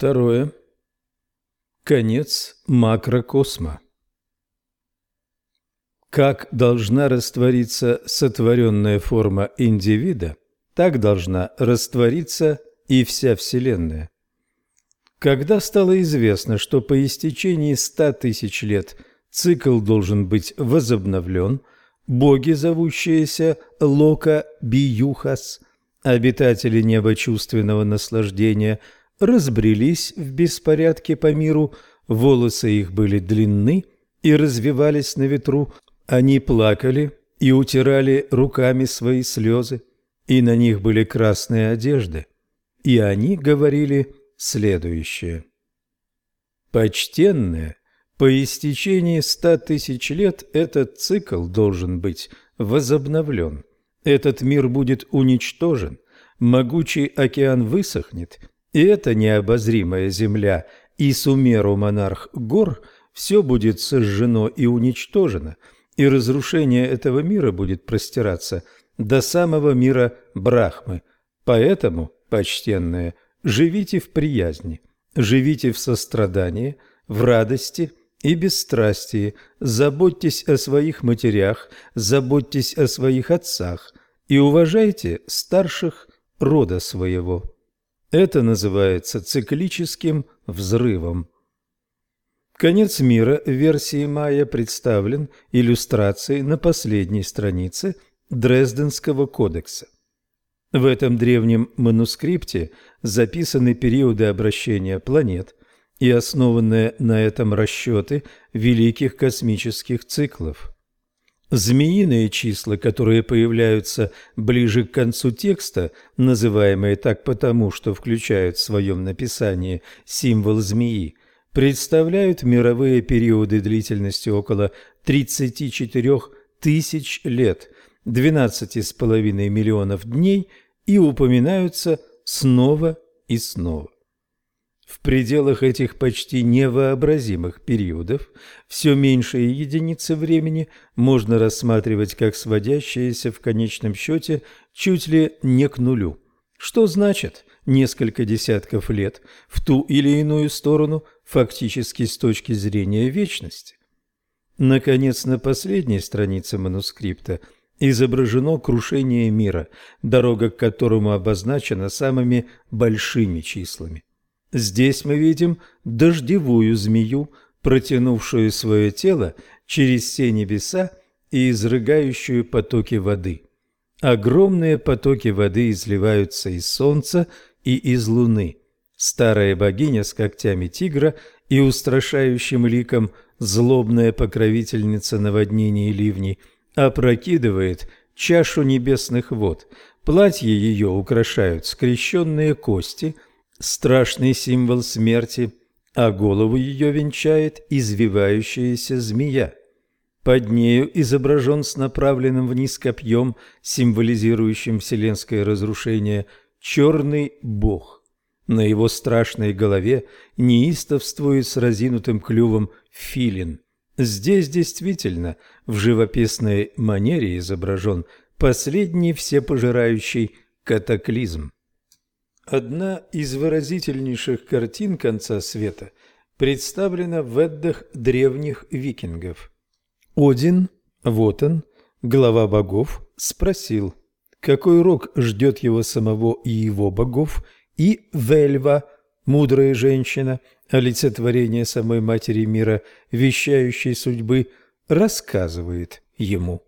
Второе. Конец макрокосма. Как должна раствориться сотворенная форма индивида, так должна раствориться и вся Вселенная. Когда стало известно, что по истечении ста тысяч лет цикл должен быть возобновлен, боги, зовущиеся Лока Биюхас, обитатели неба чувственного наслаждения, разбрелись в беспорядке по миру, волосы их были длинны и развивались на ветру, они плакали и утирали руками свои слезы, и на них были красные одежды, и они говорили следующее. Почтенные, по истечении ста тысяч лет этот цикл должен быть возобновлен. Этот мир будет уничтожен, могучий океан высохнет, и эта необозримая земля и Сумеру монарх гор все будет сожжено и уничтожено, и разрушение этого мира будет простираться до самого мира Брахмы. Поэтому, почтенные, Живите в приязни, живите в сострадании, в радости и бесстрастии, заботьтесь о своих матерях, заботьтесь о своих отцах и уважайте старших рода своего. Это называется циклическим взрывом. Конец мира в версии Майя представлен иллюстрацией на последней странице Дрезденского кодекса. В этом древнем манускрипте записаны периоды обращения планет и основанные на этом расчеты великих космических циклов. Змеиные числа, которые появляются ближе к концу текста, называемые так потому, что включают в своем написании символ змеи, представляют мировые периоды длительностью около 34 тысяч лет – 12,5 миллионов дней и упоминаются снова и снова. В пределах этих почти невообразимых периодов все меньшие единицы времени можно рассматривать как сводящиеся в конечном счете чуть ли не к нулю, что значит несколько десятков лет в ту или иную сторону фактически с точки зрения вечности. Наконец, на последней странице манускрипта – изображено крушение мира, дорога к которому обозначена самыми большими числами. Здесь мы видим дождевую змею, протянувшую свое тело через все небеса и изрыгающую потоки воды. Огромные потоки воды изливаются из солнца и из луны. Старая богиня с когтями тигра и устрашающим ликом, злобная покровительница наводнений и ливней – опрокидывает чашу небесных вод. Платье ее украшают скрещенные кости, страшный символ смерти, а голову ее венчает извивающаяся змея. Под нею изображен с направленным вниз копьем, символизирующим вселенское разрушение, черный бог. На его страшной голове неистовствует с разинутым клювом филин – Здесь действительно в живописной манере изображен последний всепожирающий катаклизм. Одна из выразительнейших картин конца света представлена в Эддах древних викингов. Один, вот он, глава богов, спросил, какой рок ждет его самого и его богов, и Вельва, мудрая женщина, олицетворение самой матери мира, вещающей судьбы, рассказывает ему.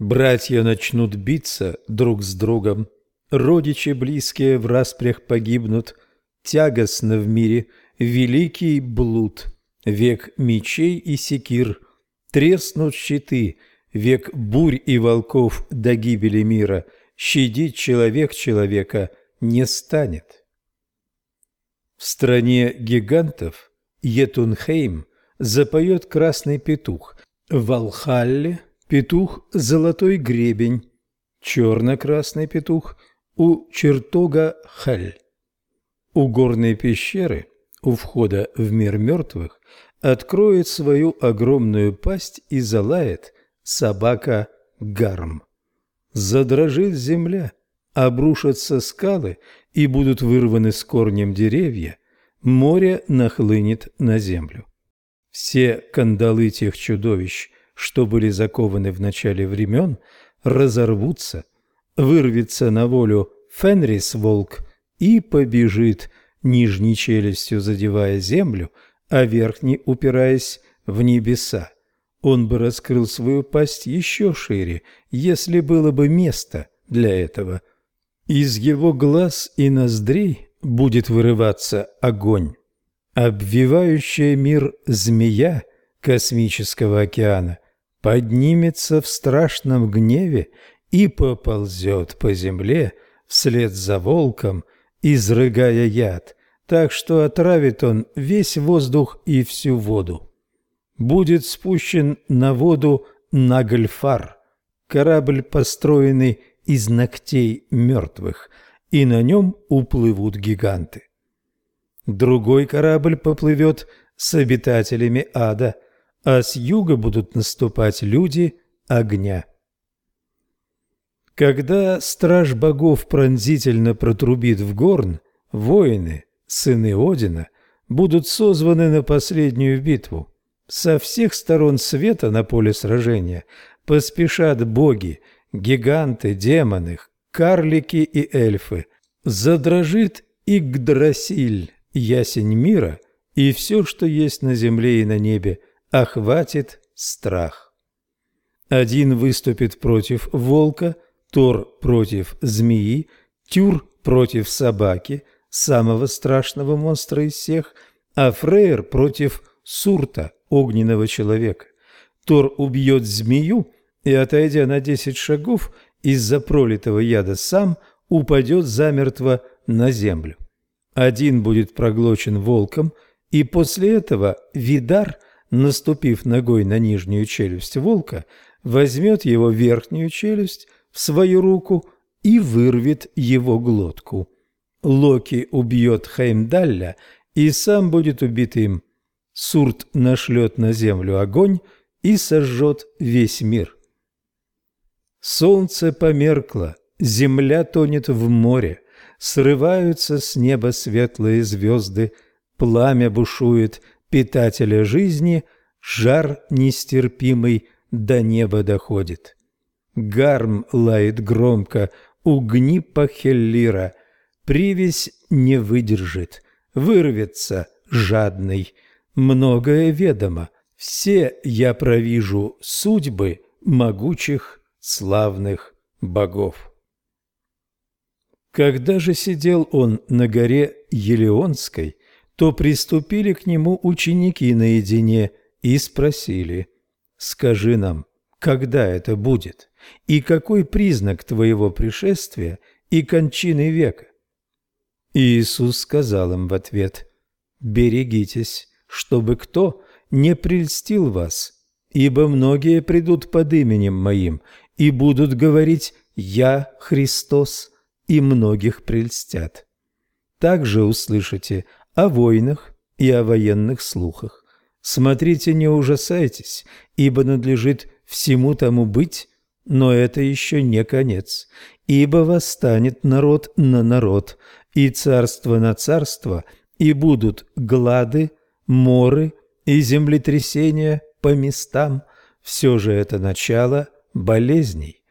Братья начнут биться друг с другом, родичи близкие в распрях погибнут, тягостно в мире великий блуд, век мечей и секир, треснут щиты, век бурь и волков до гибели мира, щадить человек человека не станет. В стране гигантов Етунхейм запоет красный петух, в Валхалле петух золотой гребень, черно-красный петух у чертога Халь. У горной пещеры, у входа в мир мертвых, откроет свою огромную пасть и залает собака Гарм. Задрожит земля, обрушатся скалы и будут вырваны с корнем деревья, море нахлынет на землю. Все кандалы тех чудовищ, что были закованы в начале времен, разорвутся, вырвется на волю Фенрис-волк и побежит, нижней челюстью задевая землю, а верхней упираясь в небеса. Он бы раскрыл свою пасть еще шире, если было бы место для этого. Из его глаз и ноздрей будет вырываться огонь. Обвивающая мир змея космического океана поднимется в страшном гневе и поползет по земле вслед за волком, изрыгая яд, так что отравит он весь воздух и всю воду. Будет спущен на воду Нагльфар, корабль, построенный из ногтей мертвых, и на нем уплывут гиганты. Другой корабль поплывет с обитателями ада, а с юга будут наступать люди огня. Когда страж богов пронзительно протрубит в горн, воины, сыны Одина, будут созваны на последнюю битву. Со всех сторон света на поле сражения поспешат боги, гиганты, демоны, карлики и эльфы. Задрожит Игдрасиль, ясень мира, и все, что есть на земле и на небе, охватит страх. Один выступит против волка – Тор против змеи, Тюр против собаки, самого страшного монстра из всех, а Фрейр против Сурта, огненного человека. Тор убьет змею и, отойдя на десять шагов, из-за пролитого яда сам упадет замертво на землю. Один будет проглочен волком, и после этого Видар, наступив ногой на нижнюю челюсть волка, возьмет его верхнюю челюсть, в свою руку и вырвет его глотку. Локи убьет Хеймдалля и сам будет убит им. Сурт нашлет на землю огонь и сожжет весь мир. Солнце померкло, земля тонет в море, срываются с неба светлые звезды, пламя бушует питателя жизни, жар нестерпимый до неба доходит. Гарм лает громко, угни пахеллира. Привязь не выдержит, вырвется жадный. Многое ведомо, все я провижу судьбы могучих славных богов. Когда же сидел он на горе Елеонской, то приступили к нему ученики наедине и спросили, «Скажи нам, когда это будет?» И какой признак твоего пришествия и кончины века? Иисус сказал им в ответ, «Берегитесь, чтобы кто не прельстил вас, ибо многие придут под именем Моим и будут говорить «Я Христос», и многих прельстят. Также услышите о войнах и о военных слухах. Смотрите, не ужасайтесь, ибо надлежит всему тому быть, но это еще не конец, ибо восстанет народ на народ, и царство на царство, и будут глады, моры и землетрясения по местам. Все же это начало болезней.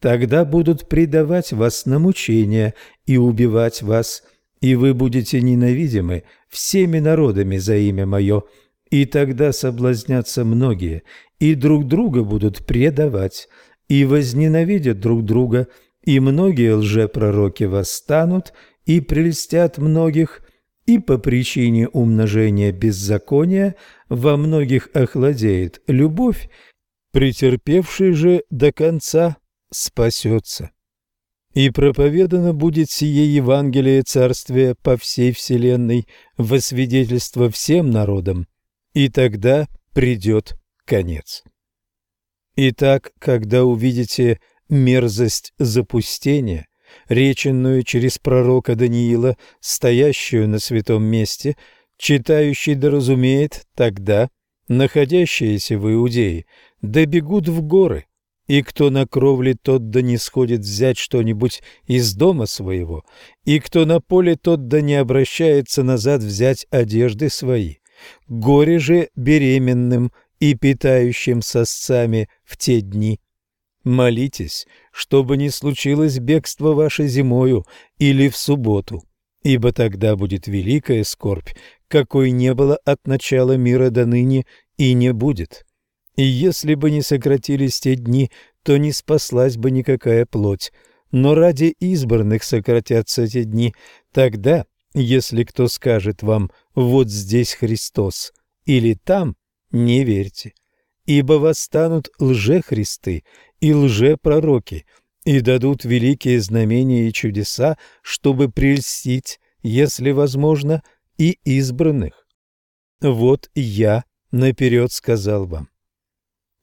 Тогда будут предавать вас на мучения и убивать вас, и вы будете ненавидимы всеми народами за имя Мое, и тогда соблазнятся многие, и друг друга будут предавать, и возненавидят друг друга, и многие лжепророки восстанут и прельстят многих, и по причине умножения беззакония во многих охладеет любовь, претерпевший же до конца спасется. И проповедано будет сие Евангелие Царствия по всей вселенной во свидетельство всем народам, и тогда придет конец. Итак, когда увидите мерзость запустения, реченную через пророка Даниила, стоящую на святом месте, читающий да разумеет, тогда находящиеся в Иудее добегут в горы, и кто на кровле, тот да не сходит взять что-нибудь из дома своего, и кто на поле, тот да не обращается назад взять одежды свои. Горе же беременным и питающим сосцами в те дни. Молитесь, чтобы не случилось бегство ваше зимою или в субботу, ибо тогда будет великая скорбь, какой не было от начала мира до ныне и не будет. И если бы не сократились те дни, то не спаслась бы никакая плоть. Но ради избранных сократятся те дни. Тогда, если кто скажет вам «вот здесь Христос» или «там», не верьте. Ибо восстанут лжехристы и лжепророки, и дадут великие знамения и чудеса, чтобы прельстить, если возможно, и избранных. Вот я наперед сказал вам.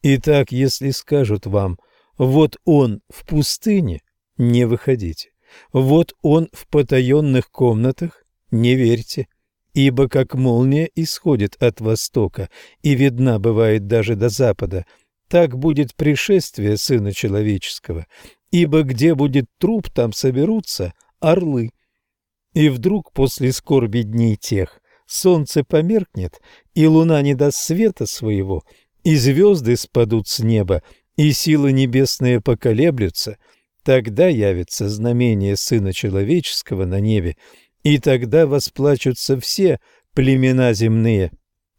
Итак, если скажут вам, вот он в пустыне, не выходите. Вот он в потаенных комнатах, не верьте. Ибо как молния исходит от востока и видна бывает даже до запада, так будет пришествие Сына Человеческого. Ибо где будет труп, там соберутся орлы. И вдруг после скорби дней тех солнце померкнет, и луна не даст света своего, и звезды спадут с неба, и силы небесные поколеблются, тогда явится знамение Сына Человеческого на небе, и тогда восплачутся все племена земные,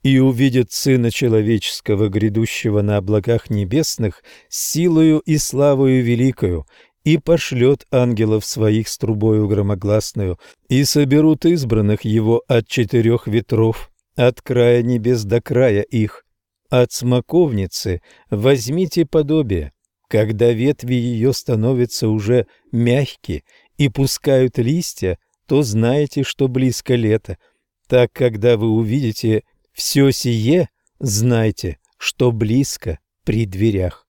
и увидят Сына Человеческого, грядущего на облаках небесных, силою и славою великою, и пошлет ангелов своих с трубою громогласную, и соберут избранных его от четырех ветров, от края небес до края их, от смоковницы возьмите подобие, когда ветви ее становятся уже мягкие и пускают листья, то знаете, что близко лето. Так, когда вы увидите все сие, знайте, что близко при дверях.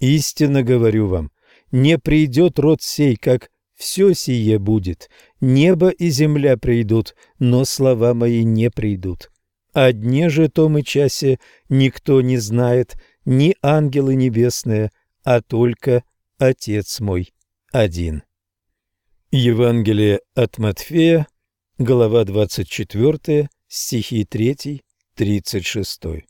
Истинно говорю вам, не придет род сей, как все сие будет. Небо и земля придут, но слова мои не придут. О дне же том и часе никто не знает, ни ангелы небесные, а только Отец мой один. Евангелие от Матфея, глава 24, стихи 3, 36.